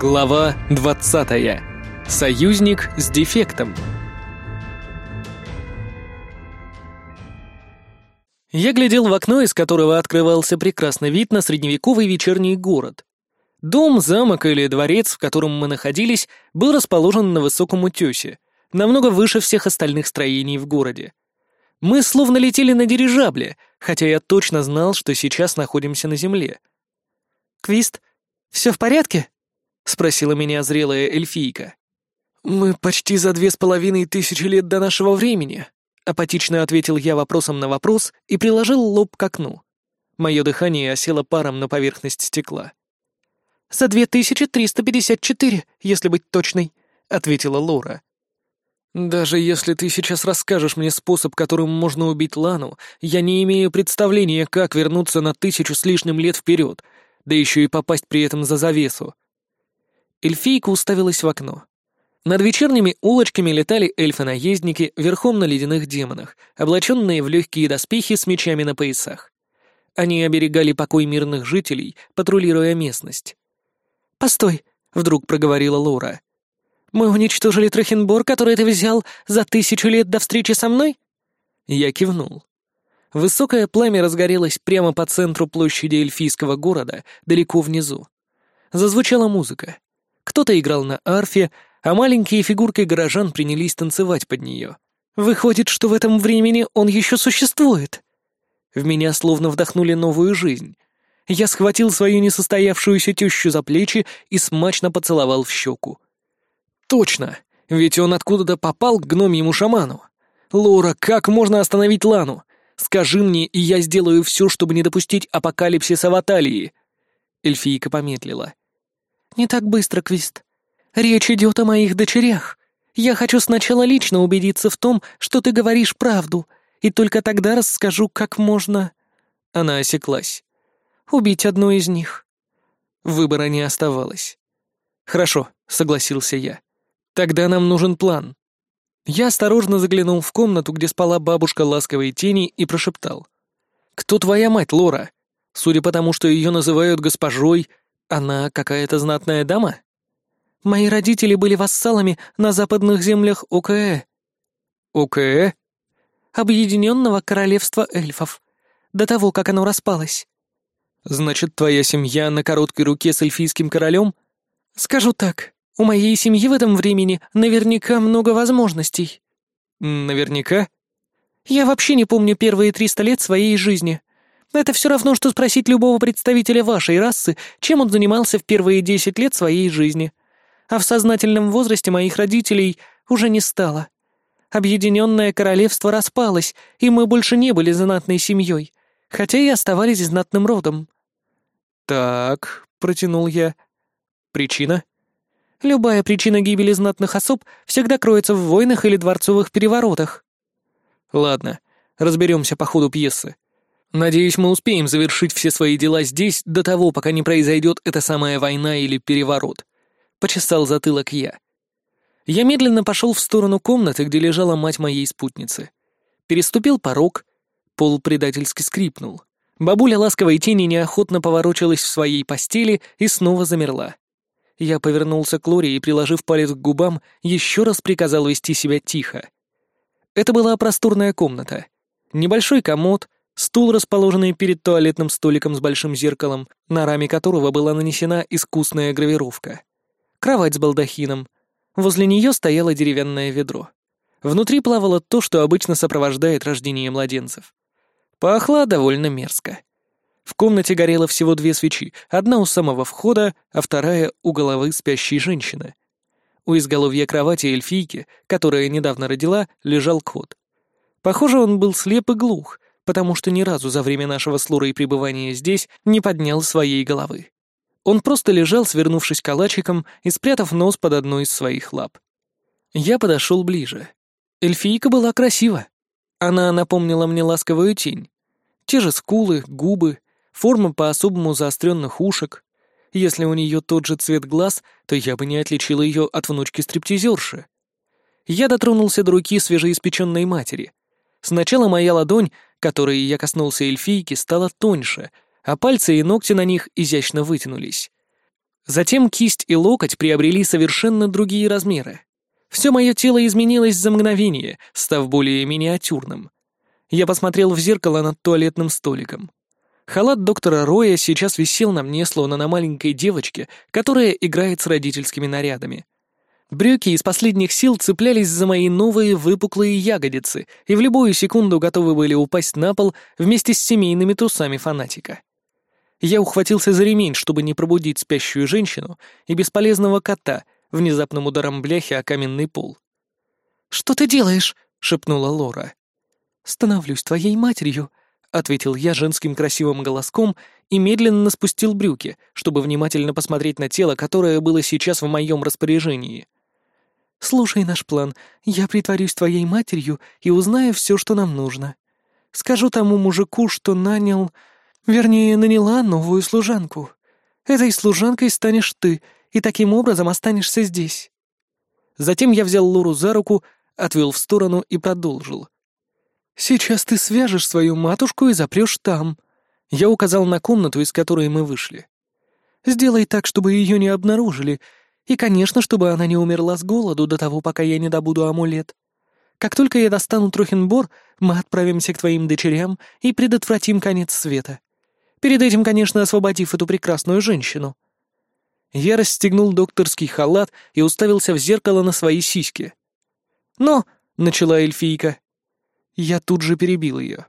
Глава 20. Союзник с дефектом. Я глядел в окно, из которого открывался прекрасный вид на средневековый вечерний город. Дом, замок или дворец, в котором мы находились, был расположен на высоком утёсе, намного выше всех остальных строений в городе. Мы словно летели на дирижабле, хотя я точно знал, что сейчас находимся на земле. «Квист, все в порядке?» — спросила меня зрелая эльфийка. «Мы почти за две с половиной тысячи лет до нашего времени», — апатично ответил я вопросом на вопрос и приложил лоб к окну. Мое дыхание осело паром на поверхность стекла. «За 2354, если быть точной», — ответила Лора. «Даже если ты сейчас расскажешь мне способ, которым можно убить Лану, я не имею представления, как вернуться на тысячу с лишним лет вперед, да еще и попасть при этом за завесу», эльфийка уставилась в окно. Над вечерними улочками летали эльфы-наездники верхом на ледяных демонах, облаченные в легкие доспехи с мечами на поясах. Они оберегали покой мирных жителей, патрулируя местность. «Постой», — вдруг проговорила Лора. «Мы уничтожили Трохенбор, который ты взял за тысячу лет до встречи со мной?» Я кивнул. Высокое пламя разгорелось прямо по центру площади эльфийского города, далеко внизу. Зазвучала музыка. Кто-то играл на арфе, а маленькие фигурки горожан принялись танцевать под нее. Выходит, что в этом времени он еще существует. В меня словно вдохнули новую жизнь. Я схватил свою несостоявшуюся тещу за плечи и смачно поцеловал в щеку. Точно, ведь он откуда-то попал к гномьему шаману. Лора, как можно остановить Лану? Скажи мне, и я сделаю все, чтобы не допустить апокалипсиса в Аталии. Эльфийка помедлила не так быстро, Квист. Речь идет о моих дочерях. Я хочу сначала лично убедиться в том, что ты говоришь правду, и только тогда расскажу, как можно...» Она осеклась. «Убить одну из них». Выбора не оставалось. «Хорошо», — согласился я. «Тогда нам нужен план». Я осторожно заглянул в комнату, где спала бабушка ласковой тени, и прошептал. «Кто твоя мать, Лора? Судя по тому, что ее называют госпожой, она какая-то знатная дама? Мои родители были вассалами на западных землях УКЭ. УКЭ? Объединенного Королевства Эльфов. До того, как оно распалось. Значит, твоя семья на короткой руке с эльфийским королем? Скажу так, у моей семьи в этом времени наверняка много возможностей. Наверняка? Я вообще не помню первые триста лет своей жизни — это все равно, что спросить любого представителя вашей расы, чем он занимался в первые десять лет своей жизни. А в сознательном возрасте моих родителей уже не стало. Объединенное королевство распалось, и мы больше не были знатной семьей, хотя и оставались знатным родом. «Так», — протянул я. «Причина?» «Любая причина гибели знатных особ всегда кроется в войнах или дворцовых переворотах». «Ладно, разберемся по ходу пьесы. Надеюсь, мы успеем завершить все свои дела здесь до того, пока не произойдет эта самая война или переворот. Почесал затылок я. Я медленно пошел в сторону комнаты, где лежала мать моей спутницы. Переступил порог, пол предательски скрипнул. Бабуля ласковой тени неохотно поворочилась в своей постели и снова замерла. Я повернулся к Лоре и, приложив палец к губам, еще раз приказал вести себя тихо. Это была просторная комната. Небольшой комод, Стул, расположенный перед туалетным столиком с большим зеркалом, на раме которого была нанесена искусная гравировка. Кровать с балдахином. Возле нее стояло деревянное ведро. Внутри плавало то, что обычно сопровождает рождение младенцев. Пахло довольно мерзко. В комнате горело всего две свечи, одна у самого входа, а вторая у головы спящей женщины. У изголовья кровати эльфийки, которая недавно родила, лежал кот. Похоже, он был слеп и глух, потому что ни разу за время нашего с Лурой пребывания здесь не поднял своей головы. Он просто лежал, свернувшись калачиком и спрятав нос под одну из своих лап. Я подошел ближе. Эльфийка была красива. Она напомнила мне ласковую тень. Те же скулы, губы, форма по-особому заостренных ушек. Если у нее тот же цвет глаз, то я бы не отличил ее от внучки-стриптизерши. Я дотронулся до руки свежеиспеченной матери. Сначала моя ладонь которые я коснулся эльфийки, стало тоньше, а пальцы и ногти на них изящно вытянулись. Затем кисть и локоть приобрели совершенно другие размеры. Все мое тело изменилось за мгновение, став более миниатюрным. Я посмотрел в зеркало над туалетным столиком. Халат доктора Роя сейчас висел на мне, словно на маленькой девочке, которая играет с родительскими нарядами — Брюки из последних сил цеплялись за мои новые выпуклые ягодицы и в любую секунду готовы были упасть на пол вместе с семейными трусами фанатика. Я ухватился за ремень, чтобы не пробудить спящую женщину и бесполезного кота внезапным ударом бляхи о каменный пол. «Что ты делаешь?» — шепнула Лора. «Становлюсь твоей матерью», — ответил я женским красивым голоском и медленно спустил брюки, чтобы внимательно посмотреть на тело, которое было сейчас в моем распоряжении. Слушай наш план. Я притворюсь твоей матерью и узнаю все, что нам нужно. Скажу тому мужику, что нанял... Вернее, наняла новую служанку. Этой служанкой станешь ты, и таким образом останешься здесь. Затем я взял Луру за руку, отвел в сторону и продолжил. «Сейчас ты свяжешь свою матушку и запрешь там». Я указал на комнату, из которой мы вышли. «Сделай так, чтобы ее не обнаружили, и, конечно, чтобы она не умерла с голоду до того, пока я не добуду амулет. Как только я достану Трухенбор, мы отправимся к твоим дочерям и предотвратим конец света. Перед этим, конечно, освободив эту прекрасную женщину». Я расстегнул докторский халат и уставился в зеркало на свои сиськи. «Но!» — начала эльфийка. Я тут же перебил ее.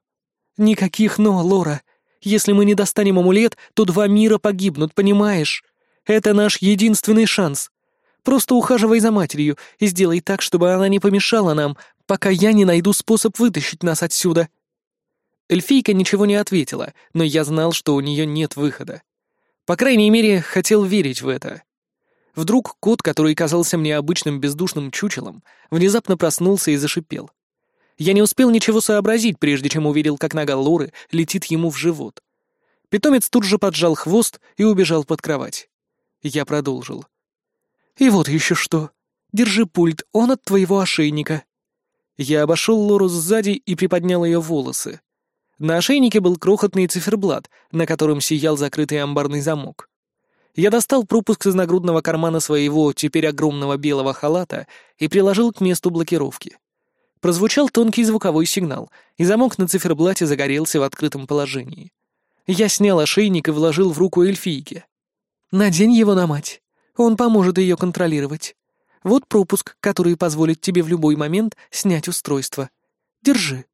«Никаких «но», Лора. Если мы не достанем амулет, то два мира погибнут, понимаешь?» Это наш единственный шанс. Просто ухаживай за матерью и сделай так, чтобы она не помешала нам, пока я не найду способ вытащить нас отсюда». Эльфийка ничего не ответила, но я знал, что у нее нет выхода. По крайней мере, хотел верить в это. Вдруг кот, который казался мне обычным бездушным чучелом, внезапно проснулся и зашипел. Я не успел ничего сообразить, прежде чем увидел, как нога Лоры летит ему в живот. Питомец тут же поджал хвост и убежал под кровать. Я продолжил. «И вот еще что. Держи пульт, он от твоего ошейника». Я обошел Лору сзади и приподнял ее волосы. На ошейнике был крохотный циферблат, на котором сиял закрытый амбарный замок. Я достал пропуск из нагрудного кармана своего, теперь огромного белого халата, и приложил к месту блокировки. Прозвучал тонкий звуковой сигнал, и замок на циферблате загорелся в открытом положении. Я снял ошейник и вложил в руку эльфийке. Надень его на мать. Он поможет ее контролировать. Вот пропуск, который позволит тебе в любой момент снять устройство. Держи».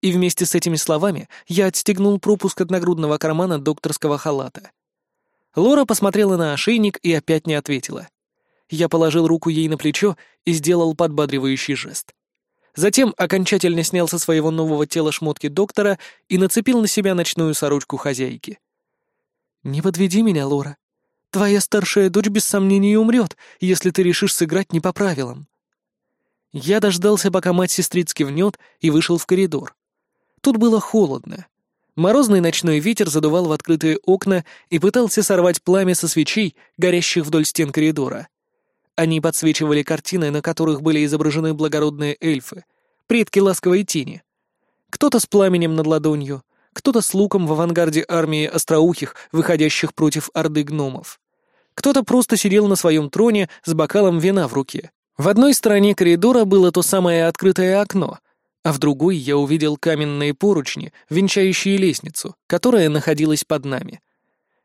И вместе с этими словами я отстегнул пропуск от нагрудного кармана докторского халата. Лора посмотрела на ошейник и опять не ответила. Я положил руку ей на плечо и сделал подбадривающий жест. Затем окончательно снял со своего нового тела шмотки доктора и нацепил на себя ночную сорочку хозяйки. «Не подведи меня, Лора», Твоя старшая дочь без сомнений умрет, если ты решишь сыграть не по правилам». Я дождался, пока мать сестрицки внет, и вышел в коридор. Тут было холодно. Морозный ночной ветер задувал в открытые окна и пытался сорвать пламя со свечей, горящих вдоль стен коридора. Они подсвечивали картины, на которых были изображены благородные эльфы, предки ласковой тени. Кто-то с пламенем над ладонью, кто-то с луком в авангарде армии остроухих, выходящих против орды гномов. Кто-то просто сидел на своем троне с бокалом вина в руке. В одной стороне коридора было то самое открытое окно, а в другой я увидел каменные поручни, венчающие лестницу, которая находилась под нами.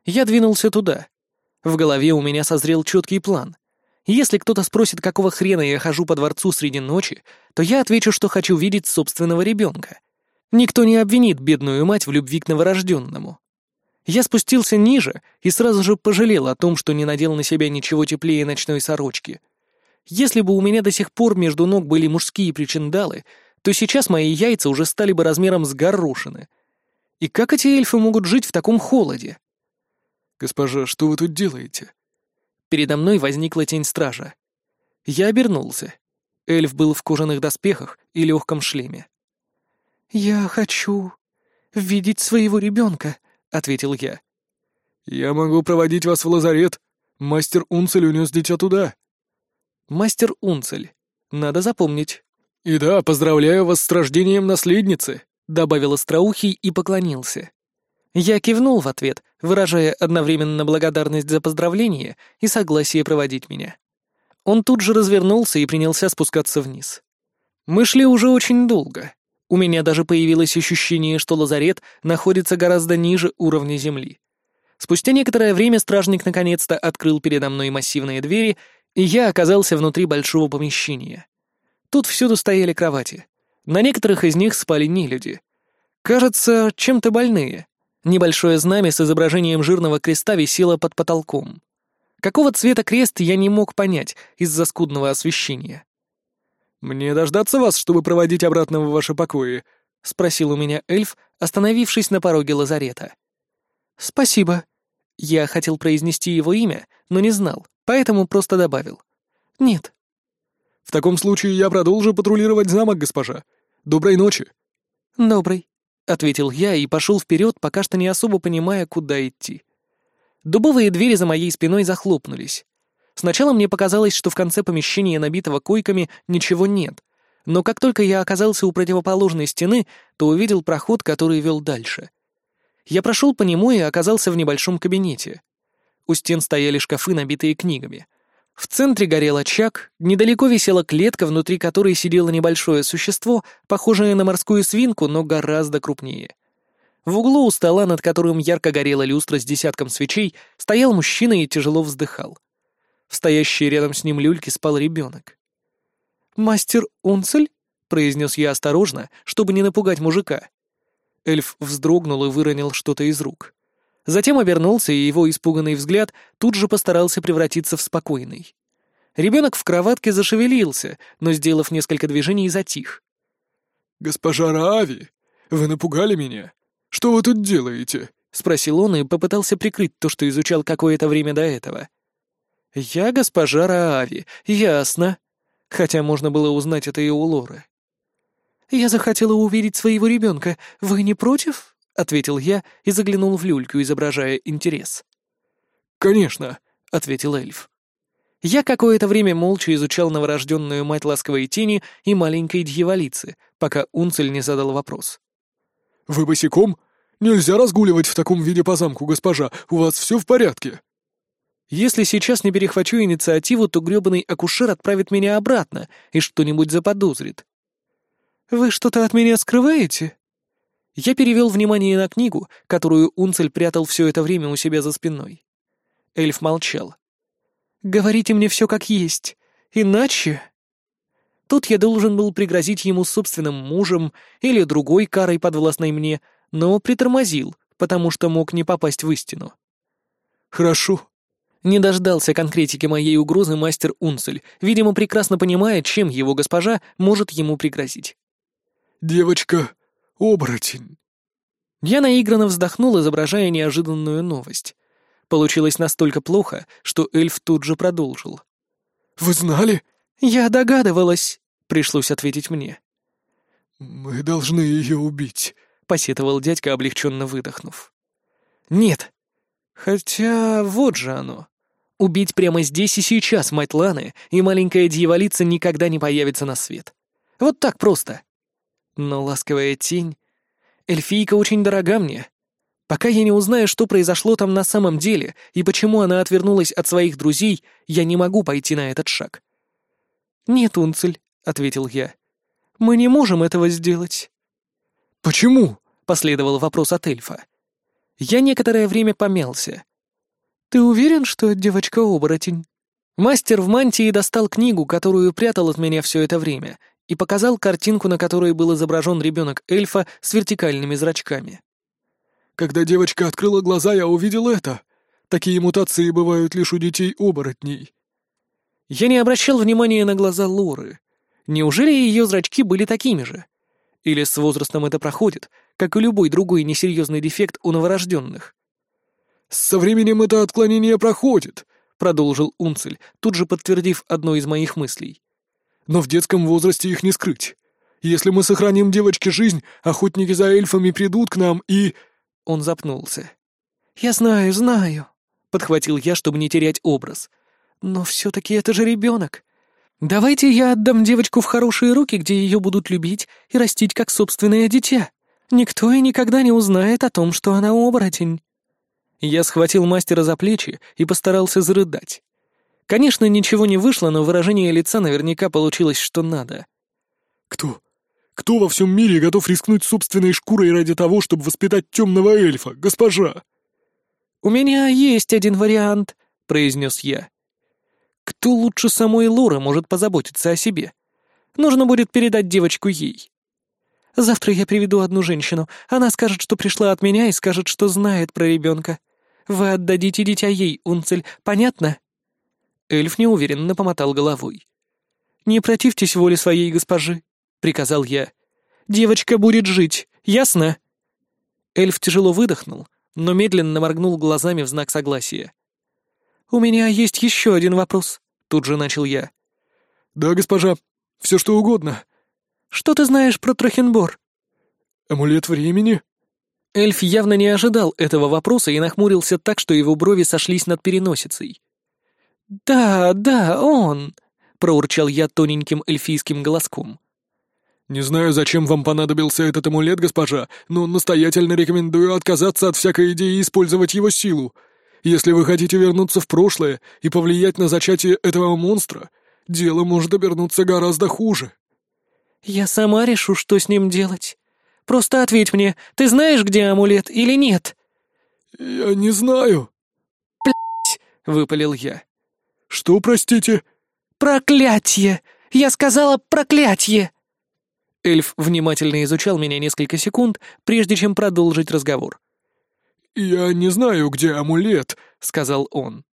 Я двинулся туда. В голове у меня созрел четкий план. Если кто-то спросит, какого хрена я хожу по дворцу среди ночи, то я отвечу, что хочу видеть собственного ребенка. Никто не обвинит бедную мать в любви к новорожденному. Я спустился ниже и сразу же пожалел о том, что не надел на себя ничего теплее ночной сорочки. Если бы у меня до сих пор между ног были мужские причиндалы, то сейчас мои яйца уже стали бы размером с горошины. И как эти эльфы могут жить в таком холоде? «Госпожа, что вы тут делаете?» Передо мной возникла тень стража. Я обернулся. Эльф был в кожаных доспехах и легком шлеме. «Я хочу видеть своего ребенка», ответил я. «Я могу проводить вас в лазарет. Мастер Унцель унес дитя туда». «Мастер Унцель. Надо запомнить». «И да, поздравляю вас с рождением наследницы», — добавил Остроухий и поклонился. Я кивнул в ответ, выражая одновременно благодарность за поздравление и согласие проводить меня. Он тут же развернулся и принялся спускаться вниз. Мы шли уже очень долго. У меня даже появилось ощущение, что лазарет находится гораздо ниже уровня земли. Спустя некоторое время стражник наконец-то открыл передо мной массивные двери, и я оказался внутри большого помещения. Тут всюду стояли кровати. На некоторых из них спали не люди. Кажется, чем-то больные. Небольшое знамя с изображением жирного креста висело под потолком. Какого цвета крест я не мог понять из-за скудного освещения. «Мне дождаться вас, чтобы проводить обратно в ваши покои?» — спросил у меня эльф, остановившись на пороге лазарета. «Спасибо». Я хотел произнести его имя, но не знал, поэтому просто добавил. «Нет». «В таком случае я продолжу патрулировать замок, госпожа. Доброй ночи». «Доброй», — ответил я и пошел вперед, пока что не особо понимая, куда идти. Дубовые двери за моей спиной захлопнулись. Сначала мне показалось, что в конце помещения, набитого койками, ничего нет. Но как только я оказался у противоположной стены, то увидел проход, который вел дальше. Я прошел по нему и оказался в небольшом кабинете. У стен стояли шкафы, набитые книгами. В центре горел очаг, недалеко висела клетка, внутри которой сидело небольшое существо, похожее на морскую свинку, но гораздо крупнее. В углу у стола, над которым ярко горела люстра с десятком свечей, стоял мужчина и тяжело вздыхал стоящие рядом с ним люльки спал ребенок. «Мастер Унцель?» — произнес я осторожно, чтобы не напугать мужика. Эльф вздрогнул и выронил что-то из рук. Затем обернулся, и его испуганный взгляд тут же постарался превратиться в спокойный. Ребенок в кроватке зашевелился, но, сделав несколько движений, затих. «Госпожа Рави, вы напугали меня. Что вы тут делаете?» — спросил он и попытался прикрыть то, что изучал какое-то время до этого. «Я госпожа Раави, ясно!» Хотя можно было узнать это и у Лоры. «Я захотела увидеть своего ребенка. Вы не против?» — ответил я и заглянул в люльку, изображая интерес. «Конечно!» — ответил эльф. Я какое-то время молча изучал новорожденную мать ласковой тени и маленькой дьяволицы, пока Унцель не задал вопрос. «Вы босиком? Нельзя разгуливать в таком виде по замку, госпожа, у вас все в порядке?» Если сейчас не перехвачу инициативу, то грёбаный акушер отправит меня обратно и что-нибудь заподозрит. «Вы что-то от меня скрываете?» Я перевел внимание на книгу, которую Унцель прятал все это время у себя за спиной. Эльф молчал. «Говорите мне все как есть, иначе...» Тут я должен был пригрозить ему собственным мужем или другой карой подвластной мне, но притормозил, потому что мог не попасть в истину. «Хорошо», не дождался конкретики моей угрозы мастер Унцель, видимо, прекрасно понимая, чем его госпожа может ему пригрозить. «Девочка, оборотень!» Я наигранно вздохнул, изображая неожиданную новость. Получилось настолько плохо, что эльф тут же продолжил. «Вы знали?» «Я догадывалась», — пришлось ответить мне. «Мы должны ее убить», — посетовал дядька, облегченно выдохнув. «Нет», Хотя вот же оно. Убить прямо здесь и сейчас мать Ланы, и маленькая дьяволица никогда не появится на свет. Вот так просто. Но ласковая тень... Эльфийка очень дорога мне. Пока я не узнаю, что произошло там на самом деле и почему она отвернулась от своих друзей, я не могу пойти на этот шаг. «Нет, Унцель», — ответил я. «Мы не можем этого сделать». «Почему?» — последовал вопрос от эльфа. Я некоторое время помялся. «Ты уверен, что девочка-оборотень?» Мастер в мантии достал книгу, которую прятал от меня все это время, и показал картинку, на которой был изображен ребенок эльфа с вертикальными зрачками. «Когда девочка открыла глаза, я увидел это. Такие мутации бывают лишь у детей-оборотней». Я не обращал внимания на глаза Лоры. Неужели ее зрачки были такими же? Или с возрастом это проходит — как и любой другой несерьезный дефект у новорожденных. «Со временем это отклонение проходит», — продолжил Унцель, тут же подтвердив одно из моих мыслей. «Но в детском возрасте их не скрыть. Если мы сохраним девочке жизнь, охотники за эльфами придут к нам и...» Он запнулся. «Я знаю, знаю», — подхватил я, чтобы не терять образ. «Но все-таки это же ребенок. Давайте я отдам девочку в хорошие руки, где ее будут любить и растить как собственное дитя». Никто и никогда не узнает о том, что она оборотень. Я схватил мастера за плечи и постарался зарыдать. Конечно, ничего не вышло, но выражение лица наверняка получилось что надо. «Кто? Кто во всем мире готов рискнуть собственной шкурой ради того, чтобы воспитать темного эльфа, госпожа?» «У меня есть один вариант», — произнес я. «Кто лучше самой Лоры может позаботиться о себе? Нужно будет передать девочку ей». Завтра я приведу одну женщину. Она скажет, что пришла от меня и скажет, что знает про ребенка. Вы отдадите дитя ей, Унцель, понятно?» Эльф неуверенно помотал головой. «Не противьтесь воле своей госпожи», — приказал я. «Девочка будет жить, ясно?» Эльф тяжело выдохнул, но медленно моргнул глазами в знак согласия. «У меня есть еще один вопрос», — тут же начал я. «Да, госпожа, все что угодно», что ты знаешь про Трахенбор?» «Амулет времени?» Эльф явно не ожидал этого вопроса и нахмурился так, что его брови сошлись над переносицей. «Да, да, он!» — проурчал я тоненьким эльфийским голоском. «Не знаю, зачем вам понадобился этот амулет, госпожа, но настоятельно рекомендую отказаться от всякой идеи использовать его силу. Если вы хотите вернуться в прошлое и повлиять на зачатие этого монстра, дело может обернуться гораздо хуже». «Я сама решу, что с ним делать. Просто ответь мне, ты знаешь, где амулет или нет?» «Я не знаю». «Блядь!» — выпалил я. «Что, простите?» «Проклятье! Я сказала проклятье!» Эльф внимательно изучал меня несколько секунд, прежде чем продолжить разговор. «Я не знаю, где амулет», — сказал он.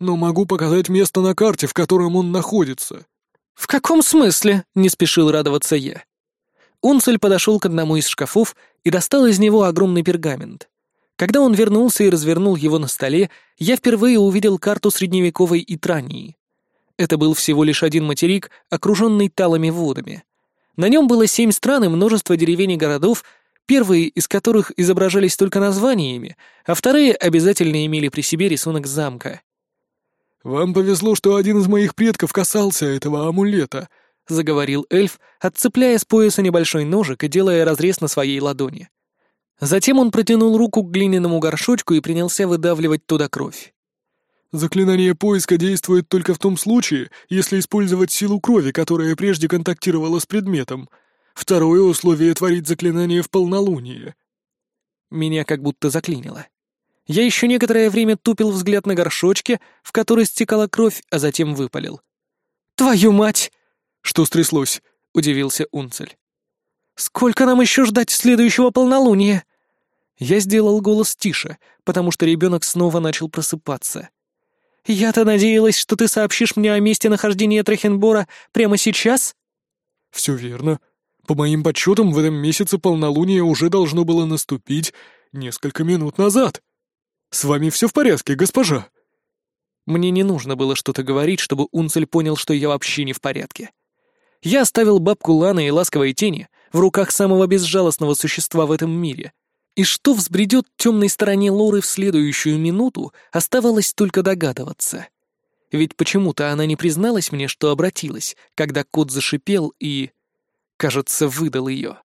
«Но могу показать место на карте, в котором он находится. «В каком смысле?» — не спешил радоваться я. Унцель подошел к одному из шкафов и достал из него огромный пергамент. Когда он вернулся и развернул его на столе, я впервые увидел карту средневековой Итрании. Это был всего лишь один материк, окруженный талыми водами. На нем было семь стран и множество деревень и городов, первые из которых изображались только названиями, а вторые обязательно имели при себе рисунок замка. «Вам повезло, что один из моих предков касался этого амулета», — заговорил эльф, отцепляя с пояса небольшой ножик и делая разрез на своей ладони. Затем он протянул руку к глиняному горшочку и принялся выдавливать туда кровь. «Заклинание поиска действует только в том случае, если использовать силу крови, которая прежде контактировала с предметом. Второе условие — творить заклинание в полнолуние». Меня как будто заклинило. Я еще некоторое время тупил взгляд на горшочке, в который стекала кровь, а затем выпалил. «Твою мать!» «Что стряслось?» — удивился Унцель. «Сколько нам еще ждать следующего полнолуния?» Я сделал голос тише, потому что ребенок снова начал просыпаться. «Я-то надеялась, что ты сообщишь мне о месте нахождения Трахенбора прямо сейчас?» «Все верно. По моим подсчетам, в этом месяце полнолуние уже должно было наступить несколько минут назад», «С вами все в порядке, госпожа?» Мне не нужно было что-то говорить, чтобы Унцель понял, что я вообще не в порядке. Я оставил бабку Ланы и ласковые тени в руках самого безжалостного существа в этом мире. И что взбредет темной стороне Лоры в следующую минуту, оставалось только догадываться. Ведь почему-то она не призналась мне, что обратилась, когда кот зашипел и... кажется, выдал ее.